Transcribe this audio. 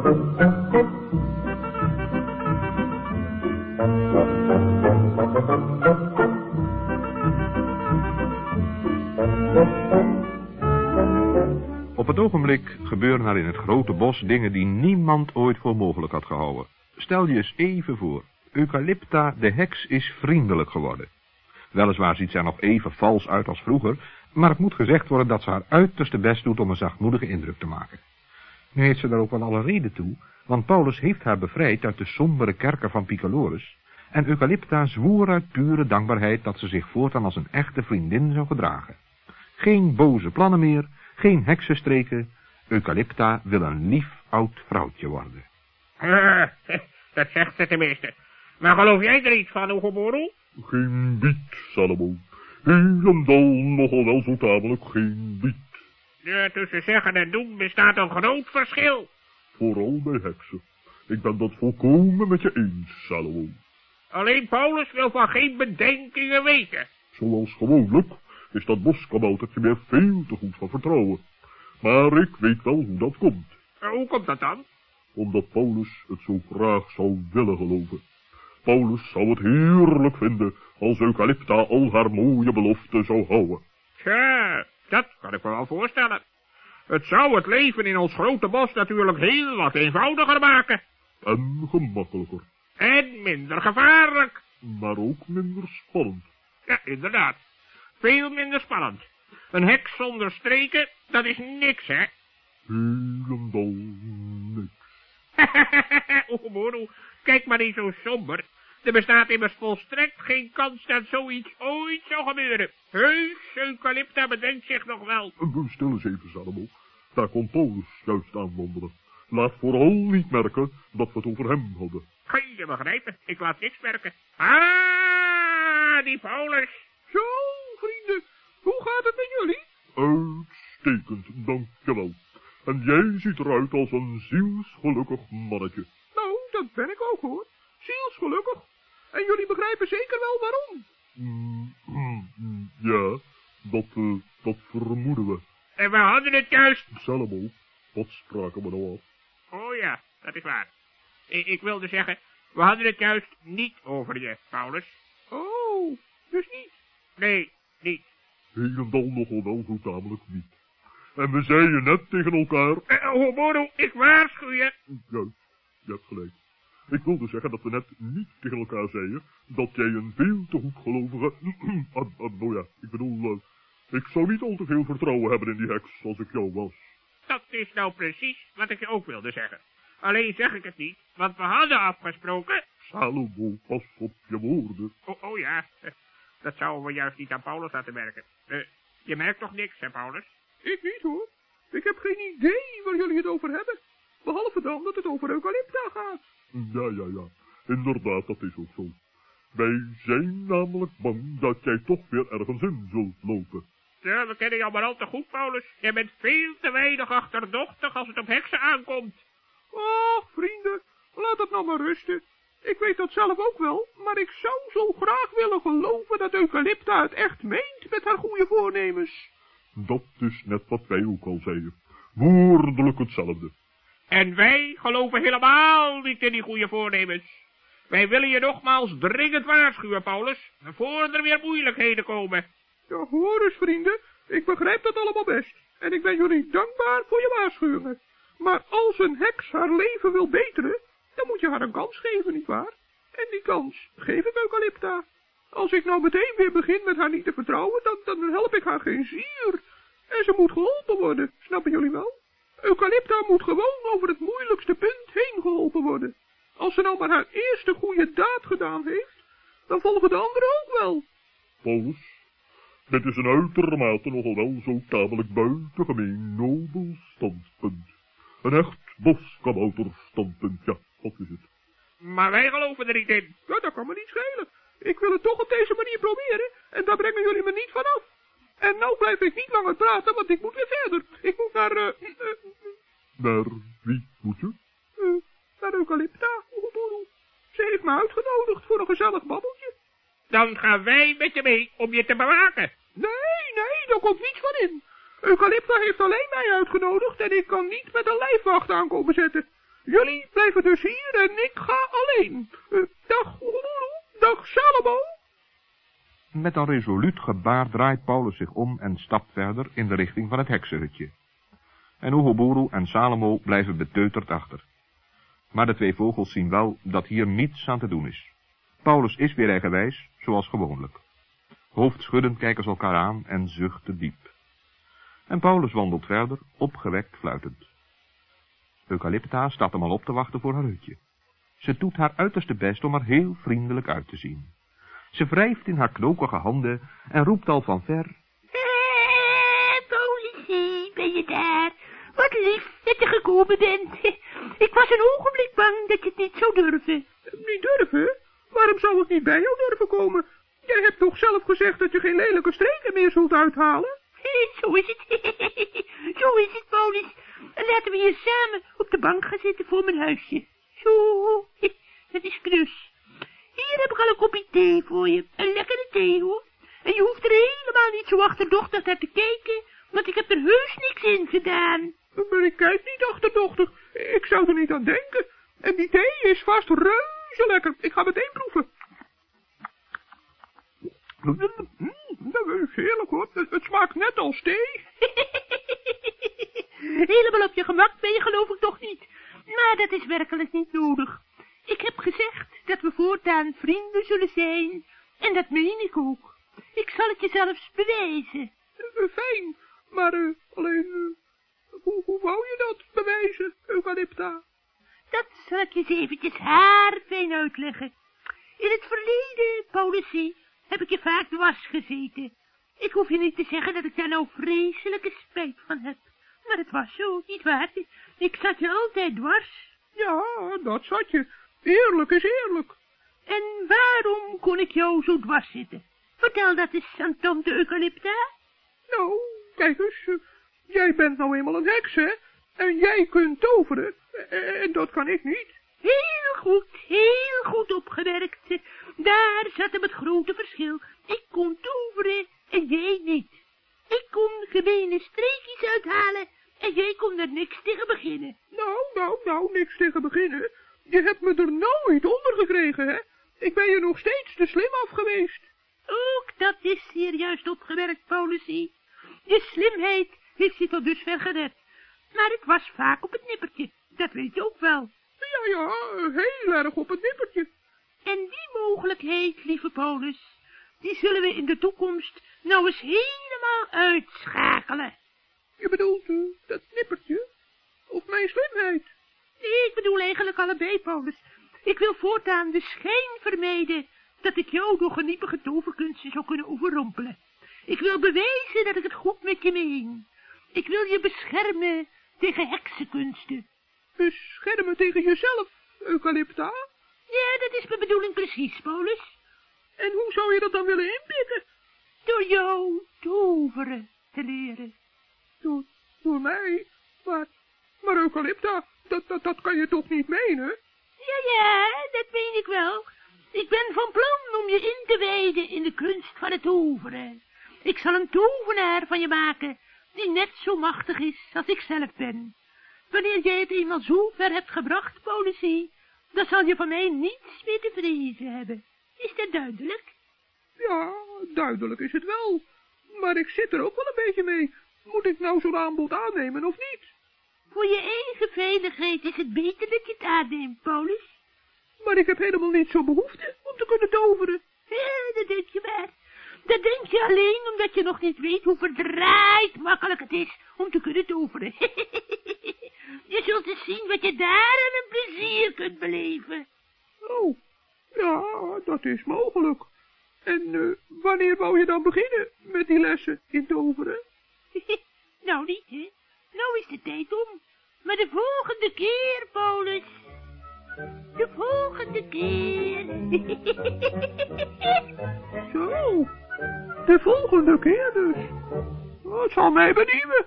Op het ogenblik gebeuren er in het grote bos dingen die niemand ooit voor mogelijk had gehouden. Stel je eens even voor. Eucalypta, de heks, is vriendelijk geworden. Weliswaar ziet zij nog even vals uit als vroeger, maar het moet gezegd worden dat ze haar uiterste best doet om een zachtmoedige indruk te maken. Nu heeft ze daar ook wel alle reden toe, want Paulus heeft haar bevrijd uit de sombere kerker van Picalorus, en Eucalypta zwoer uit pure dankbaarheid dat ze zich voortaan als een echte vriendin zou gedragen. Geen boze plannen meer, geen heksenstreken, Eucalypta wil een lief oud vrouwtje worden. Ah, dat zegt ze tenminste. Maar geloof jij er iets van, Oegeboru? Geen biet, Salomo. Helemaal nogal wel zo tamelijk geen biet. Ja, tussen zeggen en doen bestaat een groot verschil. Vooral bij heksen. Ik ben dat volkomen met je eens, Salomo. Alleen Paulus wil van geen bedenkingen weten. Zoals gewoonlijk is dat boskaboutertje meer veel te goed van vertrouwen. Maar ik weet wel hoe dat komt. Uh, hoe komt dat dan? Omdat Paulus het zo graag zou willen geloven. Paulus zou het heerlijk vinden als Eucalypta al haar mooie beloften zou houden. Tja, dat kan ik me wel voorstellen. Het zou het leven in ons grote bos natuurlijk heel wat eenvoudiger maken. En gemakkelijker. En minder gevaarlijk. Maar ook minder spannend. Ja, inderdaad. Veel minder spannend. Een heks zonder streken, dat is niks, hè? Helemaal niks. Oeh, kijk maar niet zo somber. Er bestaat immers volstrekt geen kans dat zoiets ooit zou gebeuren. Heus, Eucalypta bedenkt zich nog wel. Stil eens even, Salomo. Daar komt Paulus juist aanwandelen. Laat vooral niet merken dat we het over hem hadden. Ga je begrijpen? Ik laat niks merken. Ah, die Paulus. Zo, vrienden. Hoe gaat het met jullie? Uitstekend, dankjewel. En jij ziet eruit als een zielsgelukkig mannetje. Nou, dat ben ik ook hoor. Zielsgelukkig. En jullie begrijpen zeker wel waarom. Mm, mm, mm, ja, dat, uh, dat vermoeden we. En we hadden het juist... Salomo, wat spraken we nou af? Oh ja, dat is waar. Ik, ik wilde zeggen, we hadden het juist niet over je, Paulus. Oh, dus niet? Nee, niet. Helemaal nogal wel zo tamelijk niet. En we zeiden net tegen elkaar... Uh, Hobodo, ik waarschuw je. Juist, je hebt gelijk. Ik wilde zeggen dat we net niet tegen elkaar zeiden dat jij een veel te goed gelovige... ah, ah, nou ja, ik bedoel, uh, ik zou niet al te veel vertrouwen hebben in die heks als ik jou was. Dat is nou precies wat ik je ook wilde zeggen. Alleen zeg ik het niet, want we hadden afgesproken... Salomo, pas op je woorden. Oh, oh ja, dat zouden we juist niet aan Paulus laten merken. Uh, je merkt toch niks, hè, Paulus? Ik niet, hoor. Ik heb geen idee waar jullie het over hebben. Behalve dan dat het over Eucalypta gaat. Ja, ja, ja. Inderdaad, dat is ook zo. Wij zijn namelijk bang dat jij toch weer ergens in zult lopen. Ja, we kennen jou maar al te goed, Paulus. Jij bent veel te weinig achterdochtig als het op heksen aankomt. Och, vrienden, laat het nou maar rusten. Ik weet dat zelf ook wel, maar ik zou zo graag willen geloven dat Eucalypta het echt meent met haar goede voornemens. Dat is net wat wij ook al zeiden. Woordelijk hetzelfde. En wij geloven helemaal niet in die goede voornemens. Wij willen je nogmaals dringend waarschuwen, Paulus, voor er weer moeilijkheden komen. Ja, hoor eens, vrienden, ik begrijp dat allemaal best. En ik ben jullie dankbaar voor je waarschuwingen. Maar als een heks haar leven wil beteren, dan moet je haar een kans geven, nietwaar? En die kans geef ik Eucalypta. Als ik nou meteen weer begin met haar niet te vertrouwen, dan, dan help ik haar geen zier. En ze moet geholpen worden, snappen jullie wel? Eucalypta moet gewoon over het moeilijkste punt heen geholpen worden. Als ze nou maar haar eerste goede daad gedaan heeft, dan volgen de anderen ook wel. Paulus, dit is een uitermate nogal wel zo tamelijk buitengemeen nobel standpunt. Een echt boskabouter standpunt, ja, wat is het? Maar wij geloven er niet in. Ja, dat kan me niet schelen. Ik wil het toch op deze manier proberen, en daar brengen jullie me niet vanaf. En nou blijf ik niet langer praten, want ik moet weer verder. Ik moet naar, eh... Uh, naar wie moet je? Uh, naar Eucalypta, Ze heeft me uitgenodigd voor een gezellig babbeltje. Dan gaan wij met je mee om je te bewaken. Nee, nee, daar komt niets van in. Eucalypta heeft alleen mij uitgenodigd en ik kan niet met een lijfwacht aankomen zetten. jullie blijven dus hier en ik ga alleen. Uh, dag dag Salomo. Met een resoluut gebaar draait Paulus zich om en stapt verder in de richting van het heksenhutje. En Oehoeboeroe en Salomo blijven beteuterd achter. Maar de twee vogels zien wel dat hier niets aan te doen is. Paulus is weer eigenwijs, zoals gewoonlijk. Hoofdschuddend kijken ze elkaar aan en zuchten diep. En Paulus wandelt verder, opgewekt fluitend. Eucalypta staat hem al op te wachten voor haar hutje. Ze doet haar uiterste best om er heel vriendelijk uit te zien. Ze wrijft in haar knokige handen en roept al van ver. Eh, politie, ben je daar? Wat lief dat je gekomen bent. Ik was een ogenblik bang dat je het niet zou durven. Niet durven? Waarom zou ik niet bij jou durven komen? Jij hebt toch zelf gezegd dat je geen lelijke streken meer zult uithalen? Zo is het. Zo is het, Paulus. Laten we hier samen op de bank gaan zitten voor mijn huisje. Zo, dat is knus. Hier heb ik al een kopje thee voor je. Een lekkere thee, hoor. En je hoeft er helemaal niet zo achterdochtig naar te kijken, want ik heb er heus niks in gedaan. Maar ik kijk niet achterdochtig. Ik zou er niet aan denken. En die thee is vast reuze lekker. Ik ga meteen proeven. Mm, dat is heerlijk hoor. Het, smaakt net als thee. Helemaal op je gemak ben je geloof ik toch niet. Maar dat is werkelijk niet nodig. Ik heb gezegd dat we voortaan vrienden zullen zijn. En dat meen ik ook. Ik zal het je zelfs bewijzen. Uh, fijn, maar uh, alleen, uh, hoe, hoe wou je dat bewijzen, Eucalypta? Dat zal ik je eens eventjes haarfijn uitleggen. In het verleden, Paulusie, heb ik je vaak dwars gezeten. Ik hoef je niet te zeggen dat ik daar nou vreselijke spijt van heb. Maar het was zo, niet waar? Ik zat je altijd dwars. Ja, dat zat je. Eerlijk is eerlijk. En waarom kon ik jou zo dwars zitten? Vertel dat eens aan Tom de Eucalypta. Nou, kijk eens, jij bent nou eenmaal een heks, hè? En jij kunt toveren, en dat kan ik niet. Heel goed, heel goed opgewerkt. Daar zat hem het grote verschil. Ik kon toveren en jij niet. Ik kon gemene streekjes uithalen en jij kon er niks tegen beginnen. Nou, nou, nou, niks tegen beginnen. Je hebt me er nooit onder gekregen, hè? Ik ben je nog steeds te slim af geweest. Ook dat is hier juist opgewerkt, Paulusie. Je slimheid heeft je tot dusver gered. Maar het was vaak op het nippertje, dat weet je ook wel. Ja, ja, heel erg op het nippertje. En die mogelijkheid, lieve Paulus, die zullen we in de toekomst nou eens helemaal uitschakelen. Je bedoelt uh, dat nippertje? Of mijn slimheid? Nee, ik bedoel eigenlijk allebei, Paulus. Ik wil voortaan de schijn vermijden dat ik jou door geniepige toverkunsten zou kunnen overrompelen. Ik wil bewijzen dat ik het goed met je meen. Ik wil je beschermen tegen heksenkunsten. Beschermen tegen jezelf, Eucalypta? Ja, dat is mijn bedoeling precies, Paulus. En hoe zou je dat dan willen inpikken? Door jou toveren te leren. Door, door mij? Maar, maar Eucalypta, dat, dat, dat kan je toch niet menen? Ja, ja, dat meen ik wel. Ik ben van plan om je in te wijden in de kunst van het toveren. Ik zal een tovenaar van je maken, die net zo machtig is als ik zelf ben. Wanneer jij het eenmaal zo ver hebt gebracht, Politie, dan zal je van mij niets meer te vrezen hebben. Is dat duidelijk? Ja, duidelijk is het wel. Maar ik zit er ook wel een beetje mee. Moet ik nou zo'n aanbod aannemen of niet? Voor je eigen veiligheid is het beter dat je het aanneemt, Paulus. Maar ik heb helemaal niet zo'n behoefte om te kunnen toveren. Ja, dat denk je maar. Dat denk je alleen omdat je nog niet weet hoe verdraaid makkelijk het is om te kunnen toveren. je zult eens zien wat je daar aan een plezier kunt beleven. Oh, ja, dat is mogelijk. En uh, wanneer wou je dan beginnen met die lessen in toveren? nou niet, hè. Nou is de tijd om. Maar de volgende keer, Paulus. De volgende keer. Zo, de volgende keer dus. Dat zal mij benieuwen.